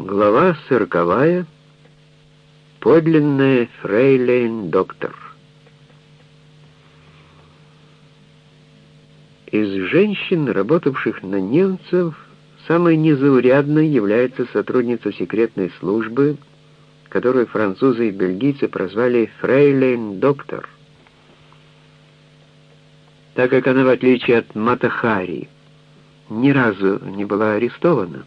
Глава сороковая. Подлинная фрейлейн-доктор. Из женщин, работавших на немцев, самой незаурядной является сотрудница секретной службы, которую французы и бельгийцы прозвали фрейлейн-доктор, так как она, в отличие от Матахари, ни разу не была арестована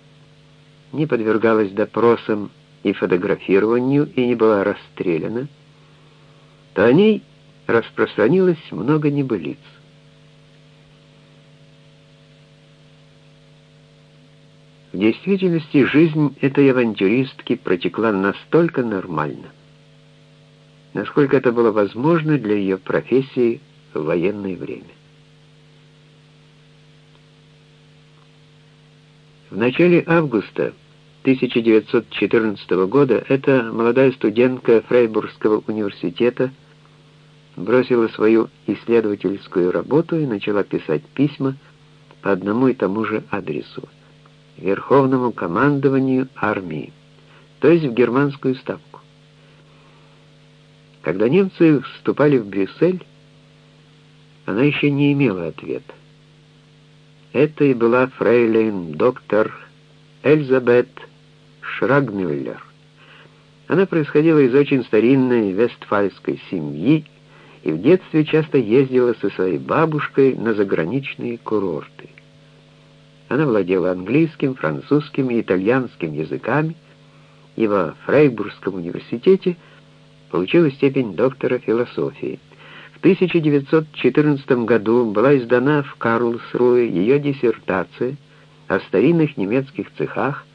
не подвергалась допросам и фотографированию и не была расстреляна, то о ней распространилось много небылиц. В действительности жизнь этой авантюристки протекла настолько нормально, насколько это было возможно для ее профессии в военное время. В начале августа 1914 года эта молодая студентка Фрейбургского университета бросила свою исследовательскую работу и начала писать письма по одному и тому же адресу — Верховному командованию армии, то есть в германскую ставку. Когда немцы вступали в Брюссель, она еще не имела ответа. Это и была фрейлин доктор Эльзабет Шрагмюллер. Она происходила из очень старинной вестфальской семьи и в детстве часто ездила со своей бабушкой на заграничные курорты. Она владела английским, французским и итальянским языками и во Фрейбургском университете получила степень доктора философии. В 1914 году была издана в Карлсруhe ее диссертация о старинных немецких цехах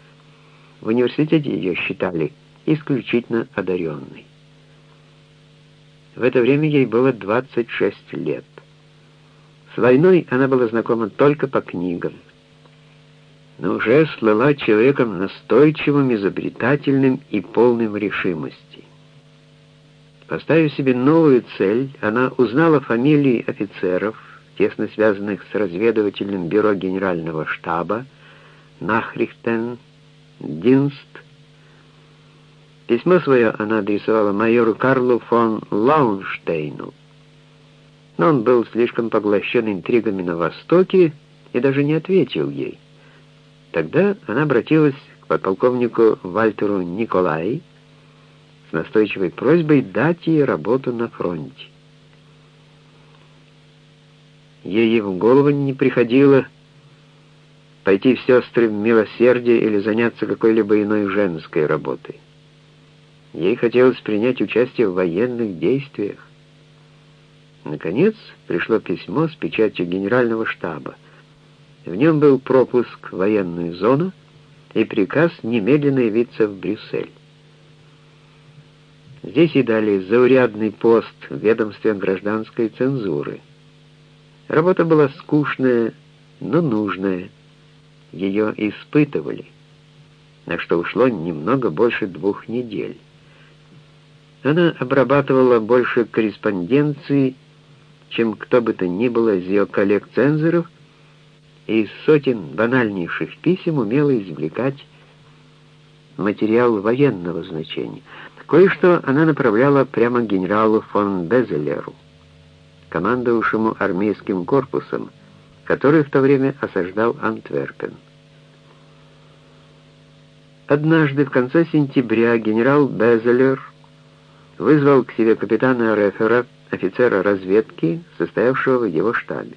в университете ее считали исключительно одаренной. В это время ей было 26 лет. С войной она была знакома только по книгам, но уже слыла человеком настойчивым, изобретательным и полным решимости. Поставив себе новую цель, она узнала фамилии офицеров, тесно связанных с разведывательным бюро генерального штаба, Нахрихтен, Динст. Письмо свое она адресовала майору Карлу фон Лаунштейну, но он был слишком поглощен интригами на Востоке и даже не ответил ей. Тогда она обратилась к подполковнику Вальтеру Николай с настойчивой просьбой дать ей работу на фронте. Ей в голову не приходило пойти в сестры милосердия или заняться какой-либо иной женской работой. Ей хотелось принять участие в военных действиях. Наконец пришло письмо с печатью генерального штаба. В нем был пропуск в военную зону и приказ немедленно явиться в Брюссель. Здесь и дали заурядный пост в ведомстве гражданской цензуры. Работа была скучная, но нужная ее испытывали, на что ушло немного больше двух недель. Она обрабатывала больше корреспонденции, чем кто бы то ни было из ее коллег-цензоров, и из сотен банальнейших писем умела извлекать материал военного значения. Кое-что она направляла прямо генералу фон Безелеру, командовавшему армейским корпусом, который в то время осаждал Антверпен. Однажды в конце сентября генерал Безелер вызвал к себе капитана Рефера, офицера разведки, состоявшего в его штабе.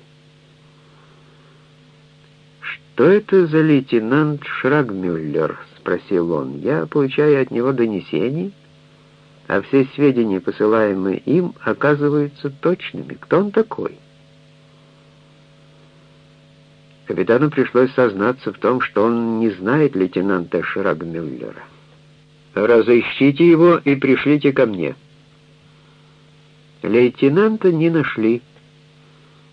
«Что это за лейтенант Шрагмюллер?» — спросил он. «Я получаю от него донесения, а все сведения, посылаемые им, оказываются точными. Кто он такой?» Капитану пришлось сознаться в том, что он не знает лейтенанта Шрагмюллера. «Разыщите его и пришлите ко мне». Лейтенанта не нашли,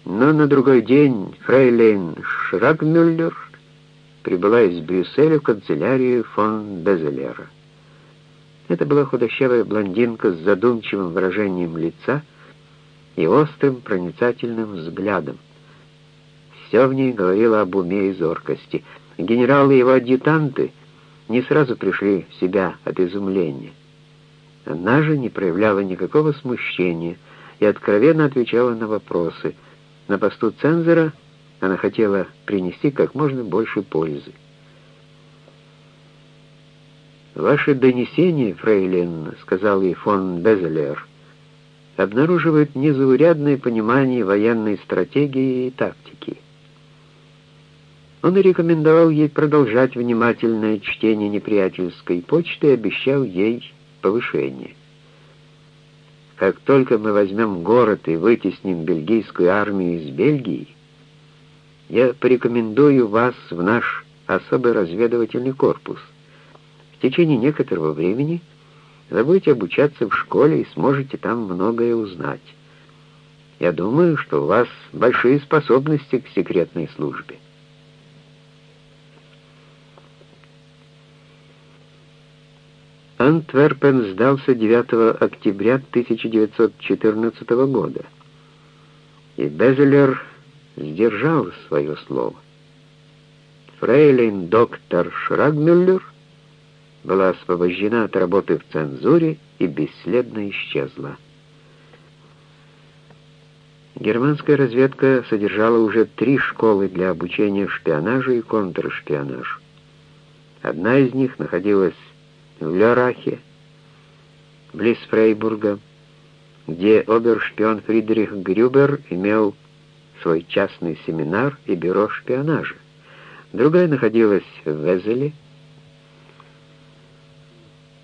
но на другой день фрейлейн Шрагмюллер прибыла из Брюсселя в канцелярию фон Безелера. Это была худощавая блондинка с задумчивым выражением лица и острым проницательным взглядом. Все в ней говорило об уме и зоркости. Генерал и его адъютанты не сразу пришли в себя от изумления. Она же не проявляла никакого смущения и откровенно отвечала на вопросы. На посту цензора она хотела принести как можно больше пользы. «Ваши донесения, фрейлин, — сказал ей фон Безелер, — обнаруживают незаурядное понимание военной стратегии и тактики. Он рекомендовал ей продолжать внимательное чтение неприятельской почты и обещал ей повышение. Как только мы возьмем город и вытесним бельгийскую армию из Бельгии, я порекомендую вас в наш особый разведывательный корпус. В течение некоторого времени вы будете обучаться в школе и сможете там многое узнать. Я думаю, что у вас большие способности к секретной службе. Антверпен сдался 9 октября 1914 года, и Безелер сдержал свое слово. Фрейлин доктор Шрагмюллер была освобождена от работы в цензуре и бесследно исчезла. Германская разведка содержала уже три школы для обучения шпионажу и контршпионажу. Одна из них находилась в Лерахе, близ Фрейбурга, где обершпион Фридрих Грюбер имел свой частный семинар и бюро шпионажа. Другая находилась в Везеле.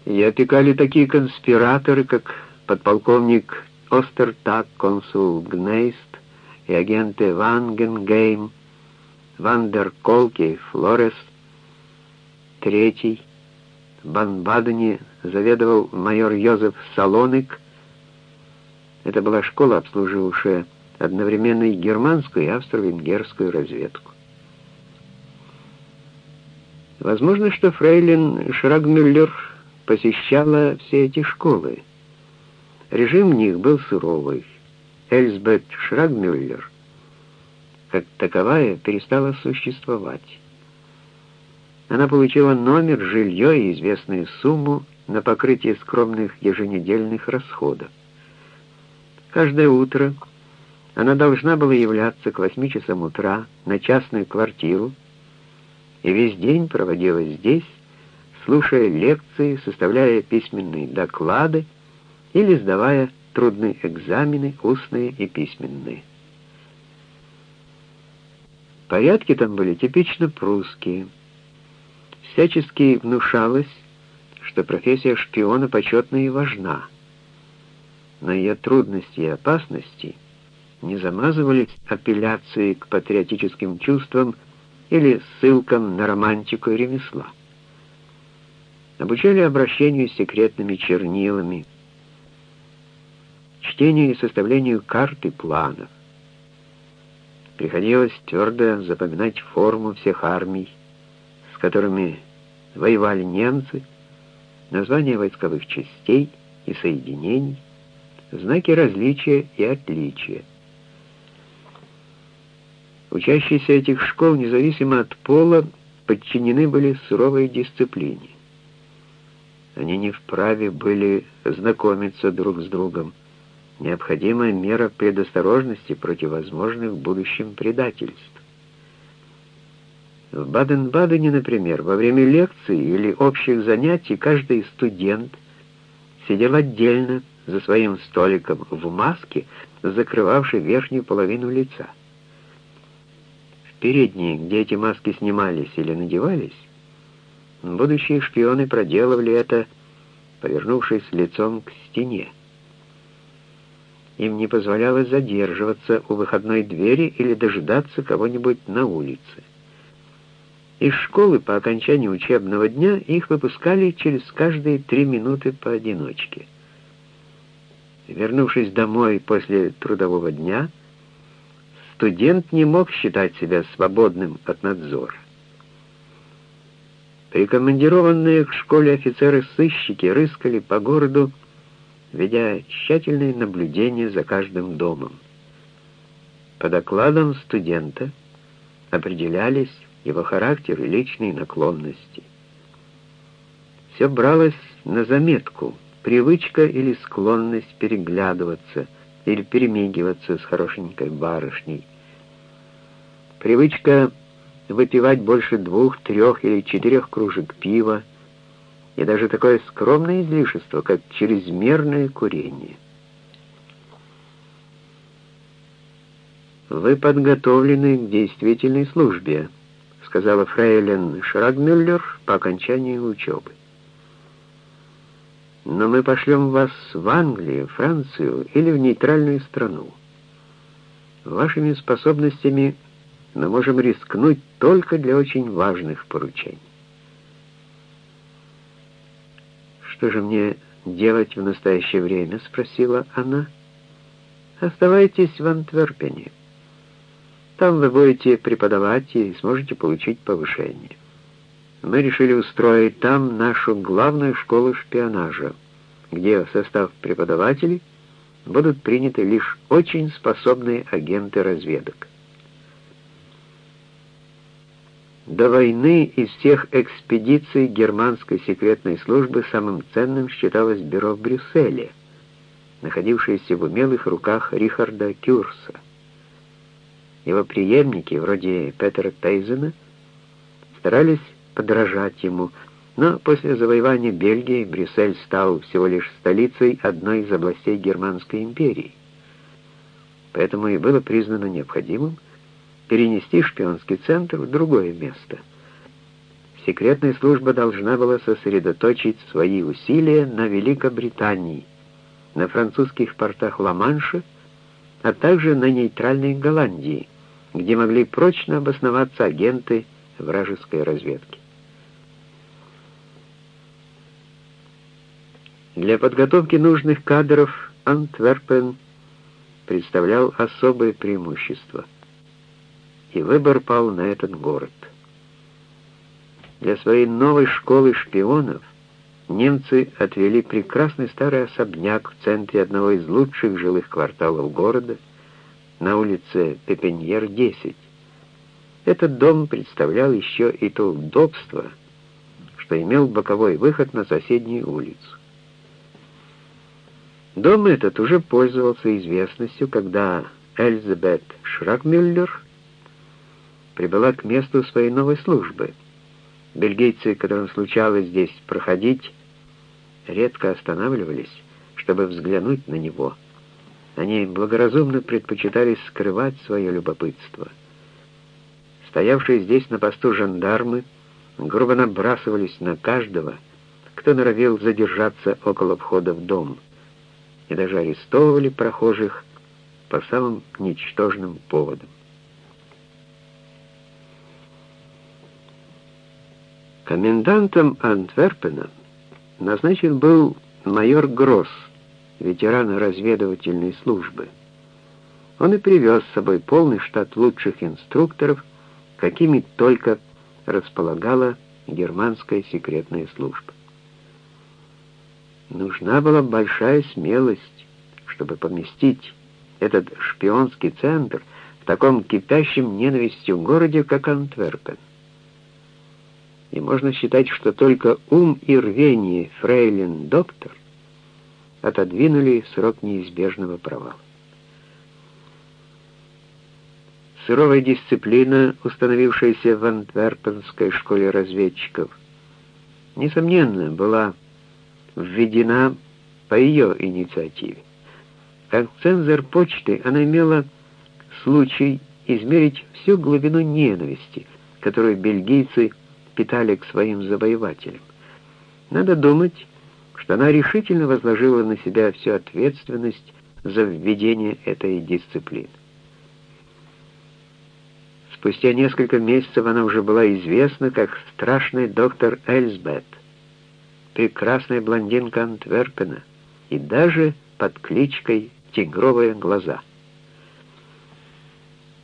Ее опекали такие конспираторы, как подполковник Остертак, консул Гнейст и агенты Вангенгейм, Вандер Колке и Флорес, третьей — в Баден-Бадене заведовал майор Йозеф Салоник. Это была школа, обслуживавшая одновременно и германскую, и австро-венгерскую разведку. Возможно, что фрейлин Шрагмюллер посещала все эти школы. Режим в них был суровый. Эльсбет Шрагмюллер, как таковая, перестала существовать. Она получила номер, жилье и известную сумму на покрытие скромных еженедельных расходов. Каждое утро она должна была являться к 8 часам утра на частную квартиру и весь день проводила здесь, слушая лекции, составляя письменные доклады или сдавая трудные экзамены, устные и письменные. Порядки там были типично прусские – всячески внушалось, что профессия шпиона почетна и важна. Но ее трудности и опасности не замазывались апелляцией к патриотическим чувствам или ссылкам на романтику и ремесла. Обучали обращению с секретными чернилами, чтению и составлению карт и планов. Приходилось твердо запоминать форму всех армий, с которыми воевали немцы, названия войсковых частей и соединений, знаки различия и отличия. Учащиеся этих школ, независимо от пола, подчинены были суровой дисциплине. Они не вправе были знакомиться друг с другом. Необходимая мера предосторожности против возможных в будущем предательств. В Баден-Бадене, например, во время лекций или общих занятий каждый студент сидел отдельно за своим столиком в маске, закрывавшей верхнюю половину лица. В передней, где эти маски снимались или надевались, будущие шпионы проделывали это, повернувшись лицом к стене. Им не позволялось задерживаться у выходной двери или дожидаться кого-нибудь на улице. Из школы по окончании учебного дня их выпускали через каждые три минуты поодиночке. Вернувшись домой после трудового дня, студент не мог считать себя свободным от надзора. Прикомандированные к школе офицеры-сыщики рыскали по городу, ведя тщательное наблюдение за каждым домом. По докладам студента определялись его характер и личные наклонности. все бралось на заметку, привычка или склонность переглядываться или перемигиваться с хорошенькой барышней. Привычка выпивать больше двух, трех или четырех кружек пива, и даже такое скромное излишество, как чрезмерное курение. «Вы подготовлены к действительной службе», — сказала фрейлин Шрагмюллер по окончании учебы. «Но мы пошлем вас в Англию, Францию или в нейтральную страну. Вашими способностями мы можем рискнуть только для очень важных поручений. «Что же мне делать в настоящее время?» — спросила она. «Оставайтесь в Антверпене. Там вы будете преподавать и сможете получить повышение. Мы решили устроить там нашу главную школу шпионажа, где в состав преподавателей будут приняты лишь очень способные агенты разведок. До войны из всех экспедиций германской секретной службы самым ценным считалось бюро в Брюсселе, находившееся в умелых руках Рихарда Кюрса. Его преемники, вроде Петера Тейзена, старались подражать ему, но после завоевания Бельгии Брюссель стал всего лишь столицей одной из областей Германской империи. Поэтому и было признано необходимым перенести шпионский центр в другое место. Секретная служба должна была сосредоточить свои усилия на Великобритании, на французских портах Ла-Манша, а также на нейтральной Голландии, где могли прочно обосноваться агенты вражеской разведки. Для подготовки нужных кадров Антверпен представлял особое преимущество – и выбор пал на этот город. Для своей новой школы шпионов немцы отвели прекрасный старый особняк в центре одного из лучших жилых кварталов города, на улице Пепеньер-10. Этот дом представлял еще и то удобство, что имел боковой выход на соседнюю улицу. Дом этот уже пользовался известностью, когда Эльзабет Шракмюллер прибыла к месту своей новой службы. Бельгийцы, которым случалось здесь проходить, редко останавливались, чтобы взглянуть на него. Они благоразумно предпочитали скрывать свое любопытство. Стоявшие здесь на посту жандармы грубо набрасывались на каждого, кто норовил задержаться около входа в дом, и даже арестовывали прохожих по самым ничтожным поводам. Комендантом Антверпена назначен был майор Гросс, ветеран разведывательной службы. Он и привез с собой полный штат лучших инструкторов, какими только располагала германская секретная служба. Нужна была большая смелость, чтобы поместить этот шпионский центр в таком кипящем ненавистью городе, как Антверпен и можно считать, что только ум и рвение фрейлин доктор отодвинули срок неизбежного провала. Суровая дисциплина, установившаяся в Антверпенской школе разведчиков, несомненно, была введена по ее инициативе. Как цензор почты она имела случай измерить всю глубину ненависти, которую бельгийцы питали к своим завоевателям. Надо думать, что она решительно возложила на себя всю ответственность за введение этой дисциплины. Спустя несколько месяцев она уже была известна как страшный доктор Эльсбет, прекрасная блондинка Антверпена и даже под кличкой «Тигровые глаза».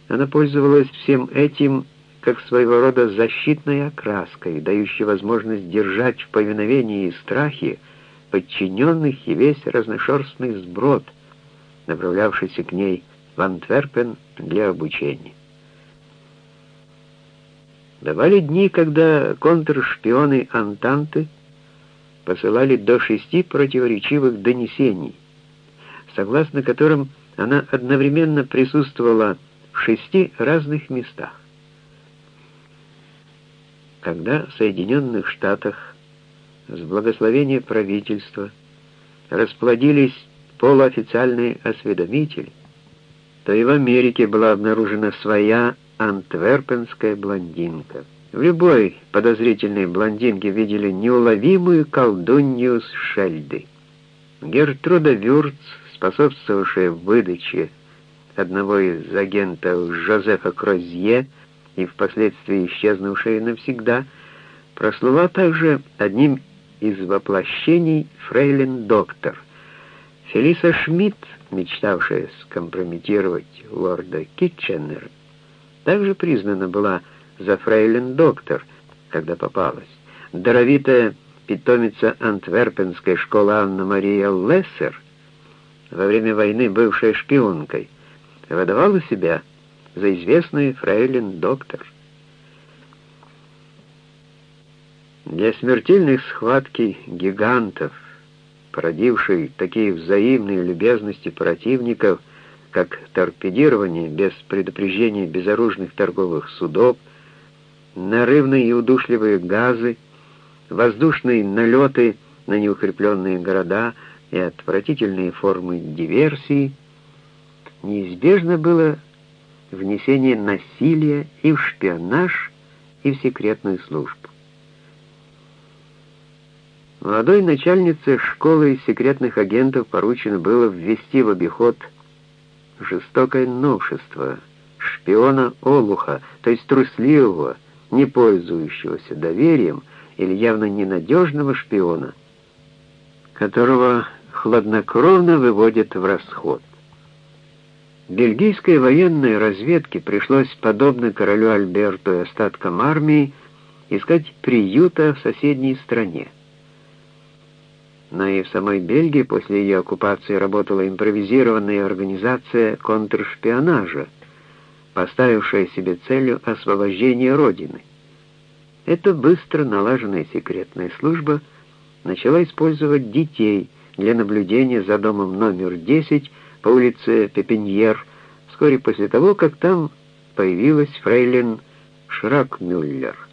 Она пользовалась всем этим как своего рода защитной окраской, дающей возможность держать в повиновении и страхе подчиненных и весь разношерстный сброд, направлявшийся к ней в Антверпен для обучения. Давали дни, когда контршпионы Антанты посылали до шести противоречивых донесений, согласно которым она одновременно присутствовала в шести разных местах. Когда в Соединенных Штатах с благословения правительства расплодились полуофициальные осведомители, то и в Америке была обнаружена своя антверпенская блондинка. В любой подозрительной блондинке видели неуловимую колдунью с Шельды. Гертруда Вюрц, способствовавшая выдаче одного из агентов Жозефа Крозье и впоследствии исчезнувшая навсегда, прослыла также одним из воплощений фрейлин доктор. Фелиса Шмидт, мечтавшая скомпрометировать лорда Китченера, также признана была за фрейлин доктор, когда попалась. Даровитая питомица антверпенской школы Анна-Мария Лессер, во время войны бывшая шпионкой, выдавала себя за известную фрейлин доктор. Для смертельной схватки гигантов, породившей такие взаимные любезности противников, как торпедирование без предупреждения безоружных торговых судов, нарывные и удушливые газы, воздушные налеты на неукрепленные города и отвратительные формы диверсии, неизбежно было внесение насилия и в шпионаж, и в секретную службу. Молодой начальнице школы секретных агентов поручено было ввести в обиход жестокое новшество шпиона Олуха, то есть трусливого, не пользующегося доверием или явно ненадежного шпиона, которого хладнокровно выводят в расход. Бельгийской военной разведке пришлось, подобно королю Альберту и остаткам армии, искать приюта в соседней стране но и в самой Бельгии после ее оккупации работала импровизированная организация контршпионажа, поставившая себе целью освобождение Родины. Эта быстро налаженная секретная служба начала использовать детей для наблюдения за домом номер 10 по улице Пепеньер вскоре после того, как там появилась фрейлин Шракмюллер.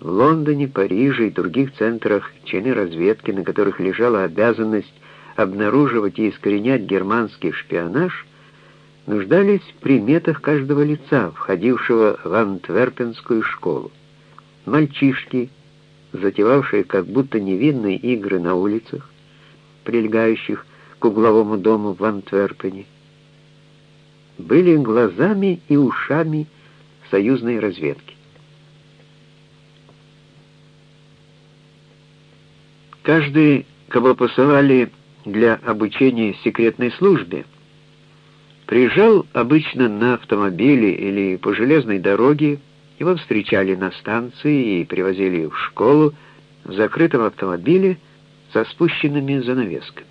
В Лондоне, Париже и других центрах чины разведки, на которых лежала обязанность обнаруживать и искоренять германский шпионаж, нуждались в приметах каждого лица, входившего в антверпенскую школу. Мальчишки, затевавшие как будто невинные игры на улицах, прилегающих к угловому дому в Антверпене, были глазами и ушами союзной разведки. Каждый, кого посылали для обучения секретной службе, приезжал обычно на автомобиле или по железной дороге, его встречали на станции и привозили в школу в закрытом автомобиле со спущенными занавесками.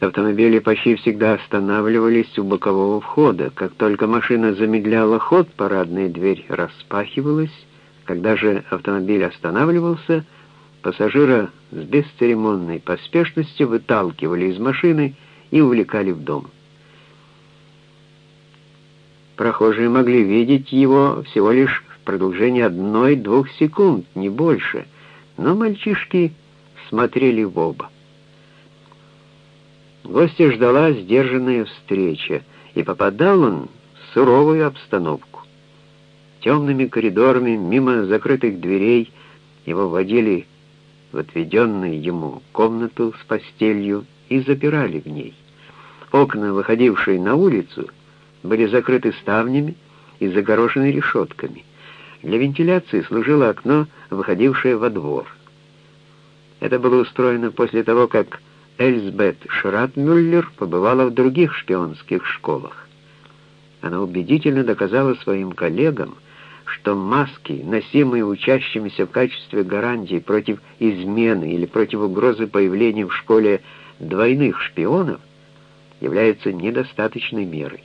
Автомобили почти всегда останавливались у бокового входа. Как только машина замедляла ход, парадная дверь распахивалась. Когда же автомобиль останавливался, Пассажира с бесцеремонной поспешностью выталкивали из машины и увлекали в дом. Прохожие могли видеть его всего лишь в продолжении одной-двух секунд, не больше, но мальчишки смотрели в оба. Гостя ждала сдержанная встреча, и попадал он в суровую обстановку. Темными коридорами, мимо закрытых дверей, его водили в отведенную ему комнату с постелью и запирали в ней. Окна, выходившие на улицу, были закрыты ставнями и загорошены решетками. Для вентиляции служило окно, выходившее во двор. Это было устроено после того, как Эльсбет Шратмюллер побывала в других шпионских школах. Она убедительно доказала своим коллегам, что маски, носимые учащимися в качестве гарантии против измены или против угрозы появления в школе двойных шпионов, являются недостаточной мерой.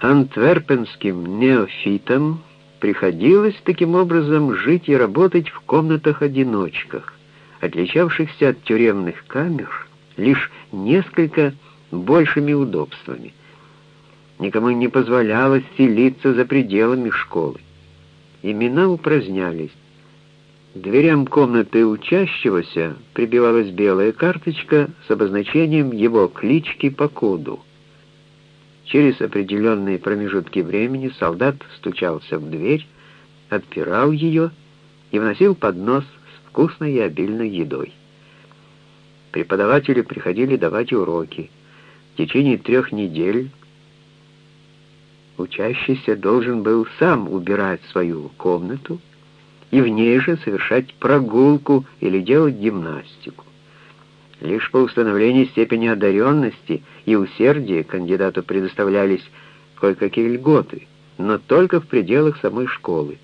Антверпенским неофитам приходилось таким образом жить и работать в комнатах-одиночках, отличавшихся от тюремных камер лишь несколько большими удобствами. Никому не позволялось селиться за пределами школы. Имена упразднялись. К дверям комнаты учащегося прибивалась белая карточка с обозначением его клички по коду. Через определенные промежутки времени солдат стучался в дверь, отпирал ее и вносил поднос с вкусной и обильной едой. Преподаватели приходили давать уроки. В течение трех недель учащийся должен был сам убирать свою комнату и в ней же совершать прогулку или делать гимнастику. Лишь по установлении степени одаренности и усердия кандидату предоставлялись кое-какие льготы, но только в пределах самой школы.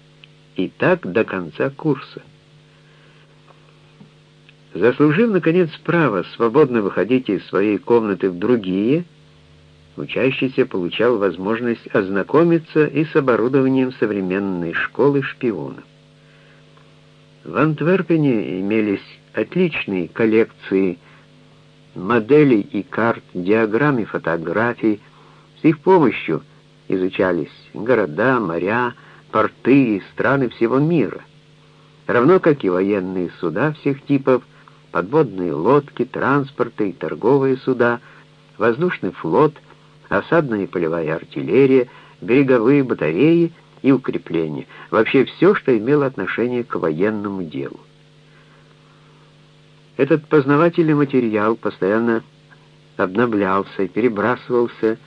И так до конца курса. Заслужив, наконец, право свободно выходить из своей комнаты в другие, учащийся получал возможность ознакомиться и с оборудованием современной школы шпионов. В Антверпене имелись отличные коллекции моделей и карт, диаграмм и фотографий. С их помощью изучались города, моря, порты и страны всего мира, равно как и военные суда всех типов, подводные лодки, транспорты и торговые суда, воздушный флот, осадная и полевая артиллерия, береговые батареи и укрепления, вообще все, что имело отношение к военному делу. Этот познавательный материал постоянно обновлялся и перебрасывался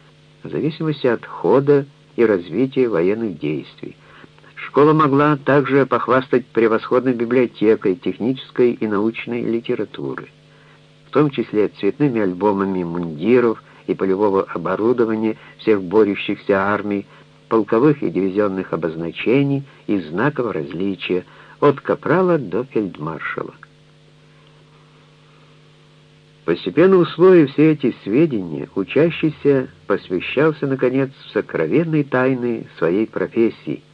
в зависимости от хода и развития военных действий. Школа могла также похвастать превосходной библиотекой технической и научной литературы, в том числе цветными альбомами мундиров и полевого оборудования всех борющихся армий, полковых и дивизионных обозначений и знаков различия от капрала до фельдмаршала. Постепенно усвоив все эти сведения, учащийся посвящался, наконец, в сокровенные тайны своей профессии —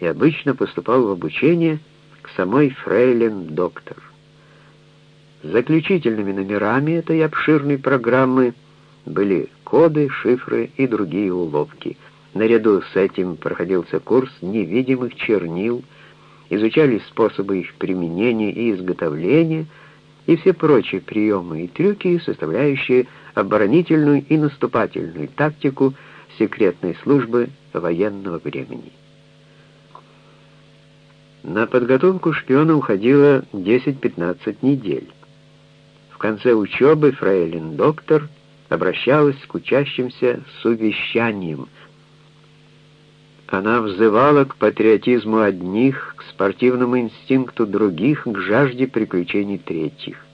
и обычно поступал в обучение к самой фрейлин-доктор. Заключительными номерами этой обширной программы были коды, шифры и другие уловки. Наряду с этим проходился курс невидимых чернил, изучались способы их применения и изготовления, и все прочие приемы и трюки, составляющие оборонительную и наступательную тактику секретной службы военного времени. На подготовку шпиона уходило 10-15 недель. В конце учебы фрейлин-доктор обращалась к учащимся с увещанием. Она взывала к патриотизму одних, к спортивному инстинкту других, к жажде приключений третьих.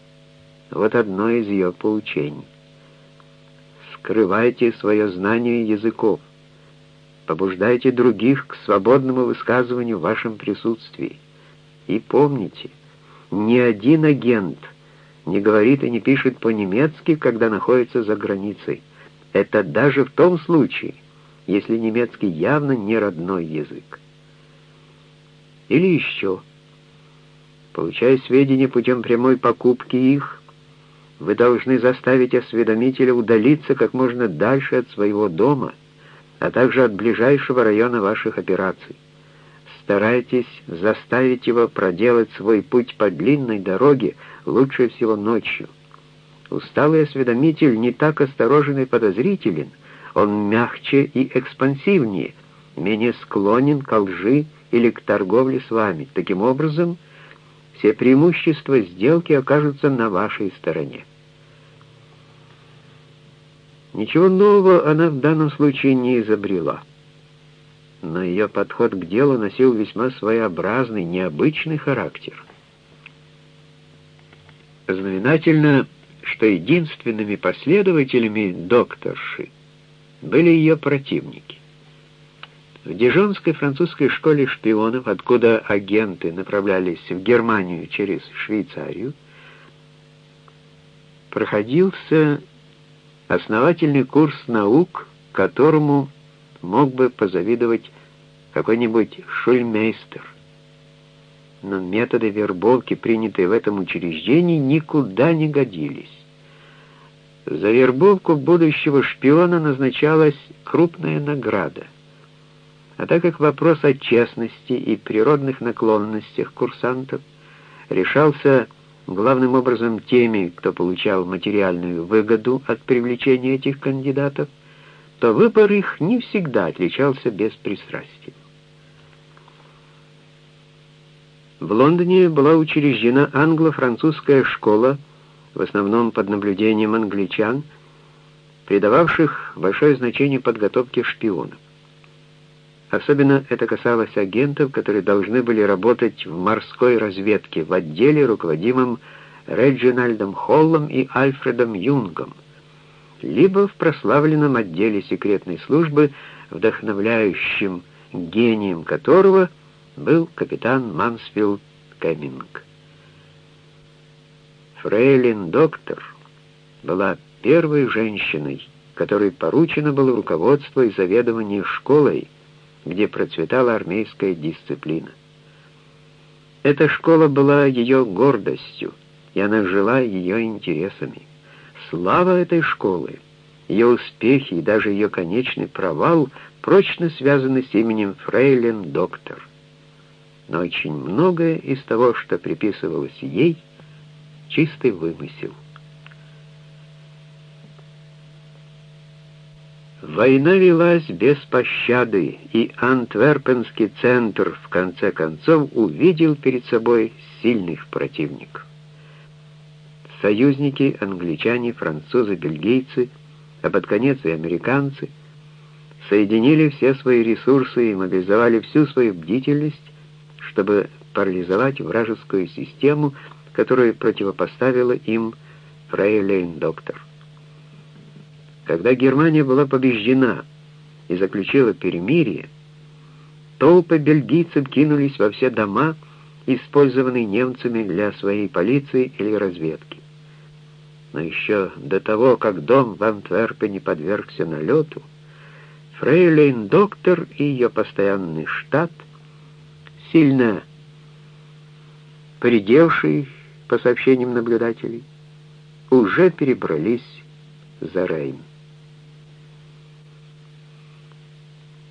Вот одно из ее поучений. «Скрывайте свое знание языков побуждайте других к свободному высказыванию в вашем присутствии. И помните, ни один агент не говорит и не пишет по-немецки, когда находится за границей. Это даже в том случае, если немецкий явно не родной язык. Или еще, получая сведения путем прямой покупки их, вы должны заставить осведомителя удалиться как можно дальше от своего дома — а также от ближайшего района ваших операций. Старайтесь заставить его проделать свой путь по длинной дороге, лучше всего ночью. Усталый осведомитель не так осторожен и подозрителен, он мягче и экспансивнее, менее склонен к лжи или к торговле с вами. Таким образом, все преимущества сделки окажутся на вашей стороне. Ничего нового она в данном случае не изобрела. Но ее подход к делу носил весьма своеобразный, необычный характер. Знаменательно, что единственными последователями докторши были ее противники. В Дижонской французской школе шпионов, откуда агенты направлялись в Германию через Швейцарию, проходился основательный курс наук, которому мог бы позавидовать какой-нибудь шульмейстер. Но методы вербовки, принятые в этом учреждении, никуда не годились. За вербовку будущего шпиона назначалась крупная награда. А так как вопрос о честности и природных наклонностях курсантов решался главным образом теми, кто получал материальную выгоду от привлечения этих кандидатов, то выбор их не всегда отличался беспристрастием. В Лондоне была учреждена англо-французская школа, в основном под наблюдением англичан, придававших большое значение подготовке шпионов. Особенно это касалось агентов, которые должны были работать в морской разведке в отделе, руководимом Реджинальдом Холлом и Альфредом Юнгом, либо в прославленном отделе секретной службы, вдохновляющим гением которого был капитан Мансфилд Кэминг. Фрейлин Доктор была первой женщиной, которой поручено было руководство и заведование школой, где процветала армейская дисциплина. Эта школа была ее гордостью, и она жила ее интересами. Слава этой школы, ее успехи и даже ее конечный провал прочно связаны с именем Фрейлин Доктор. Но очень многое из того, что приписывалось ей, чистый вымысел. Война велась без пощады, и Антверпенский центр в конце концов увидел перед собой сильных противников. Союзники, англичане, французы, бельгийцы, а под конец и американцы, соединили все свои ресурсы и мобилизовали всю свою бдительность, чтобы парализовать вражескую систему, которую противопоставила им Фрейлейн-доктор. Когда Германия была побеждена и заключила перемирие, толпы бельгийцев кинулись во все дома, использованные немцами для своей полиции или разведки. Но еще до того, как дом в Антверпене подвергся налету, Фрейлейн-доктор и ее постоянный штат, сильно поредевший, по сообщениям наблюдателей, уже перебрались за Рейн.